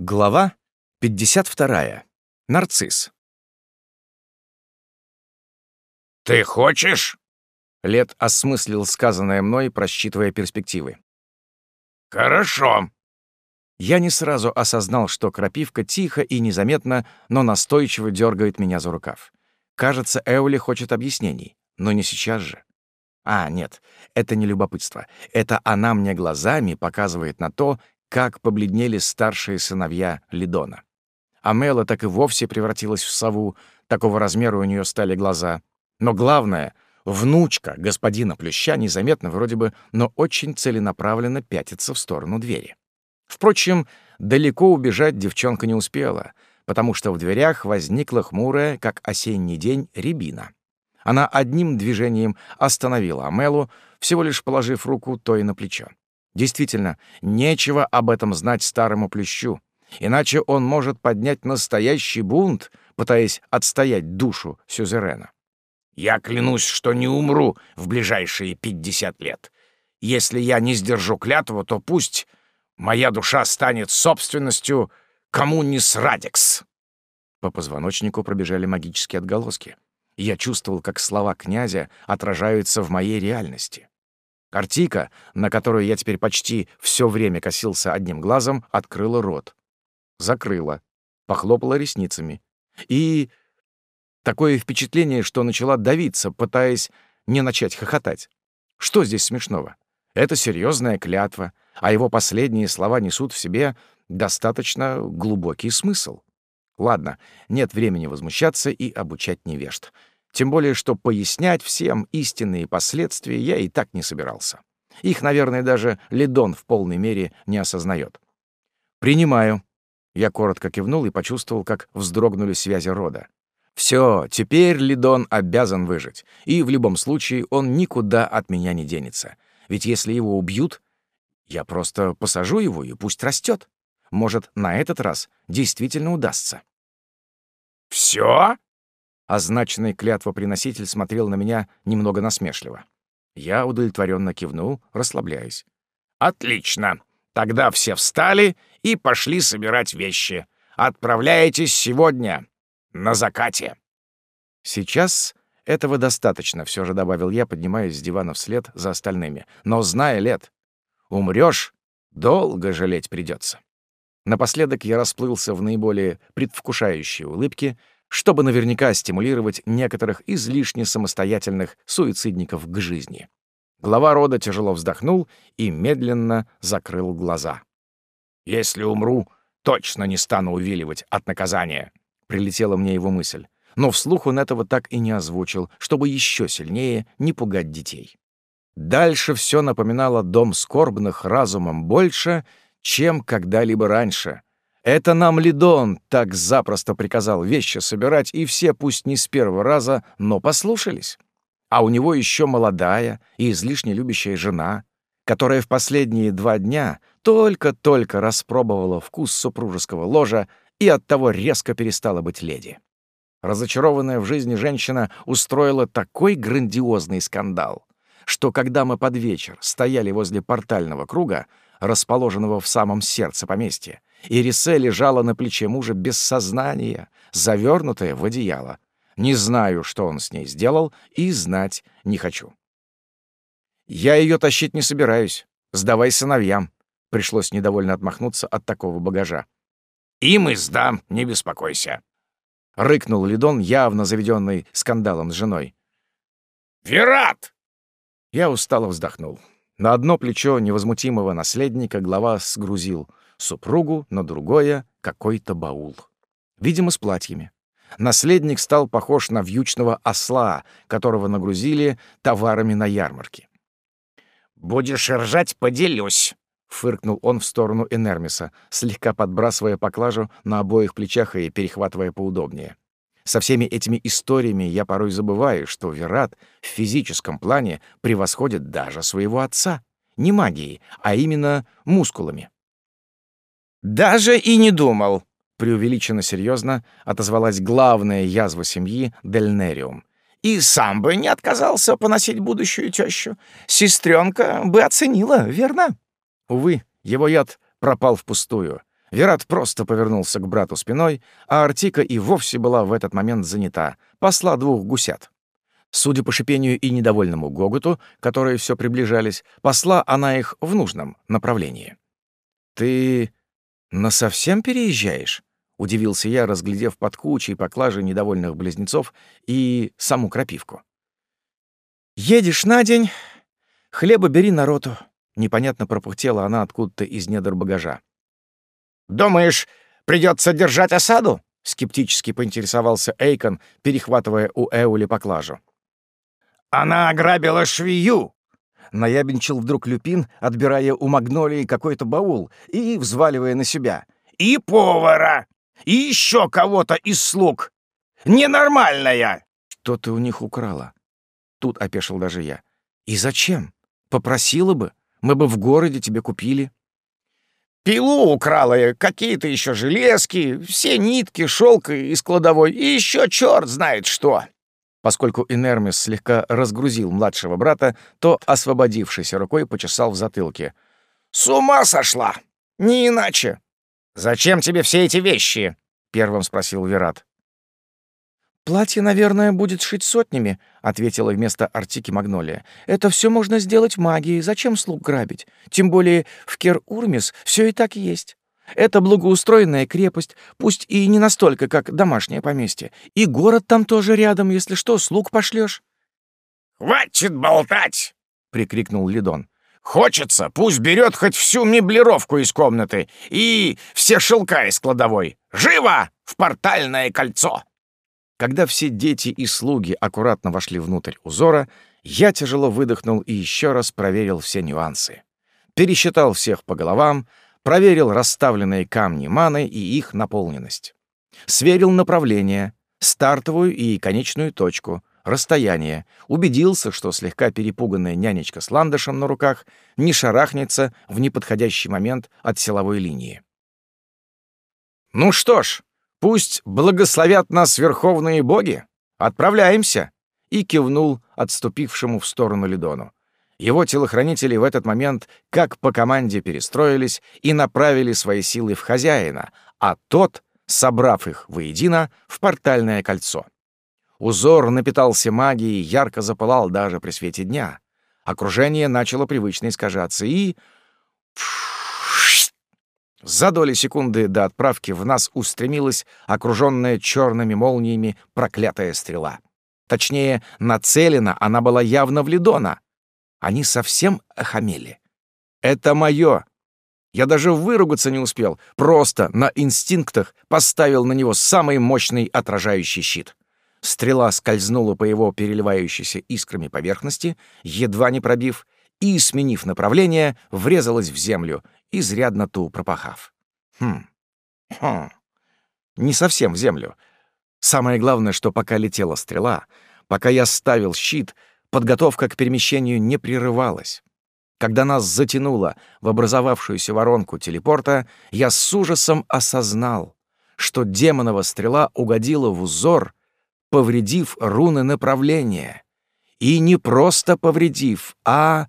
Глава 52. Нарцисс. «Ты хочешь?» Лет осмыслил сказанное мной, просчитывая перспективы. «Хорошо». Я не сразу осознал, что крапивка тихо и незаметно, но настойчиво дергает меня за рукав. Кажется, Эули хочет объяснений, но не сейчас же. А, нет, это не любопытство. Это она мне глазами показывает на то, как побледнели старшие сыновья Лидона. Амела так и вовсе превратилась в сову, такого размера у нее стали глаза. Но главное, внучка господина Плюща незаметно вроде бы, но очень целенаправленно пятится в сторону двери. Впрочем, далеко убежать девчонка не успела, потому что в дверях возникла хмурая, как осенний день, рябина. Она одним движением остановила Амелу, всего лишь положив руку той на плечо. Действительно, нечего об этом знать старому плющу, иначе он может поднять настоящий бунт, пытаясь отстоять душу сюзерена. «Я клянусь, что не умру в ближайшие пятьдесят лет. Если я не сдержу клятву, то пусть моя душа станет собственностью коммунис Радикс». По позвоночнику пробежали магические отголоски. Я чувствовал, как слова князя отражаются в моей реальности. Артика, на которую я теперь почти все время косился одним глазом, открыла рот. Закрыла, похлопала ресницами. И такое впечатление, что начала давиться, пытаясь не начать хохотать. Что здесь смешного? Это серьезная клятва, а его последние слова несут в себе достаточно глубокий смысл. Ладно, нет времени возмущаться и обучать невежд. Тем более, что пояснять всем истинные последствия я и так не собирался. Их, наверное, даже Лидон в полной мере не осознает. «Принимаю». Я коротко кивнул и почувствовал, как вздрогнули связи рода. Все, теперь Лидон обязан выжить, и в любом случае он никуда от меня не денется. Ведь если его убьют, я просто посажу его и пусть растет. Может, на этот раз действительно удастся. Все? Означенный клятвоприноситель смотрел на меня немного насмешливо. Я удовлетворенно кивнул, расслабляясь. «Отлично. Тогда все встали и пошли собирать вещи. Отправляйтесь сегодня, на закате». «Сейчас этого достаточно», — все же добавил я, поднимаясь с дивана вслед за остальными. «Но зная лет, умрешь, долго жалеть придется. Напоследок я расплылся в наиболее предвкушающей улыбке, чтобы наверняка стимулировать некоторых излишне самостоятельных суицидников к жизни. Глава рода тяжело вздохнул и медленно закрыл глаза. «Если умру, точно не стану увиливать от наказания», — прилетела мне его мысль. Но вслух он этого так и не озвучил, чтобы еще сильнее не пугать детей. Дальше все напоминало дом скорбных разумом больше, чем когда-либо раньше — это нам Лидон так запросто приказал вещи собирать, и все, пусть не с первого раза, но послушались. А у него еще молодая и излишне любящая жена, которая в последние два дня только-только распробовала вкус супружеского ложа и оттого резко перестала быть леди. Разочарованная в жизни женщина устроила такой грандиозный скандал, что когда мы под вечер стояли возле портального круга, расположенного в самом сердце поместья, Ирисе лежала на плече мужа без сознания, завернутая в одеяло. Не знаю, что он с ней сделал, и знать не хочу. «Я ее тащить не собираюсь. Сдавай сыновьям». Пришлось недовольно отмахнуться от такого багажа. «Им и сдам, не беспокойся», — рыкнул Лидон, явно заведенный скандалом с женой. «Верат!» Я устало вздохнул. На одно плечо невозмутимого наследника глава сгрузил супругу, на другое — какой-то баул. Видимо, с платьями. Наследник стал похож на вьючного осла, которого нагрузили товарами на ярмарке. «Будешь ржать, поделюсь», — фыркнул он в сторону Энермиса, слегка подбрасывая поклажу на обоих плечах и перехватывая поудобнее. Со всеми этими историями я порой забываю, что Верат в физическом плане превосходит даже своего отца. Не магией, а именно мускулами. «Даже и не думал», — преувеличенно серьезно отозвалась главная язва семьи Дельнериум. «И сам бы не отказался поносить будущую тещу. Сестренка бы оценила, верно?» Увы, его яд пропал впустую. Верат просто повернулся к брату спиной, а Артика и вовсе была в этот момент занята, посла двух гусят. Судя по шипению и недовольному гоготу, которые все приближались, посла она их в нужном направлении. «Ты насовсем переезжаешь?» — удивился я, разглядев под кучей поклажи недовольных близнецов и саму крапивку. «Едешь на день, хлеба бери на роту», — непонятно пропухтела она откуда-то из недр багажа. «Думаешь, придется держать осаду?» — скептически поинтересовался Эйкон, перехватывая у Эули поклажу. «Она ограбила швею!» Наябенчил вдруг Люпин, отбирая у Магнолии какой-то баул и взваливая на себя. «И повара! И еще кого-то из слуг! Ненормальная!» «Что ты у них украла?» Тут опешил даже я. «И зачем? Попросила бы. Мы бы в городе тебе купили». Пилу украла, какие-то еще железки, все нитки, шелк из кладовой и еще черт знает что. Поскольку Инермис слегка разгрузил младшего брата, то, освободившейся рукой, почесал в затылке. «С ума сошла! Не иначе!» «Зачем тебе все эти вещи?» — первым спросил Верат. «Платье, наверное, будет шить сотнями», — ответила вместо Артики Магнолия. «Это все можно сделать магией. Зачем слуг грабить? Тем более в Кер-Урмис все и так есть. Это благоустроенная крепость, пусть и не настолько, как домашнее поместье. И город там тоже рядом, если что, слуг пошлешь. «Хватит болтать!» — прикрикнул Лидон. «Хочется, пусть берет хоть всю меблировку из комнаты и все шелка из кладовой. Живо! В портальное кольцо!» Когда все дети и слуги аккуратно вошли внутрь узора, я тяжело выдохнул и еще раз проверил все нюансы. Пересчитал всех по головам, проверил расставленные камни маны и их наполненность. Сверил направление, стартовую и конечную точку, расстояние, убедился, что слегка перепуганная нянечка с ландышем на руках не шарахнется в неподходящий момент от силовой линии. «Ну что ж, Пусть благословят нас верховные боги. Отправляемся!» И кивнул отступившему в сторону Лидону. Его телохранители в этот момент, как по команде, перестроились и направили свои силы в хозяина, а тот, собрав их воедино, в портальное кольцо. Узор напитался магией, ярко запылал даже при свете дня. Окружение начало привычно искажаться и... За доли секунды до отправки в нас устремилась окруженная черными молниями проклятая стрела. Точнее, нацелена она была явно в Лидона. Они совсем охамели. Это мое. Я даже выругаться не успел, просто на инстинктах поставил на него самый мощный отражающий щит. Стрела скользнула по его переливающейся искрами поверхности, едва не пробив, и, сменив направление, врезалась в землю, изрядно ту пропахав. Хм. Хм. Не совсем в землю. Самое главное, что пока летела стрела, пока я ставил щит, подготовка к перемещению не прерывалась. Когда нас затянуло в образовавшуюся воронку телепорта, я с ужасом осознал, что демонова стрела угодила в узор, повредив руны направления. И не просто повредив, а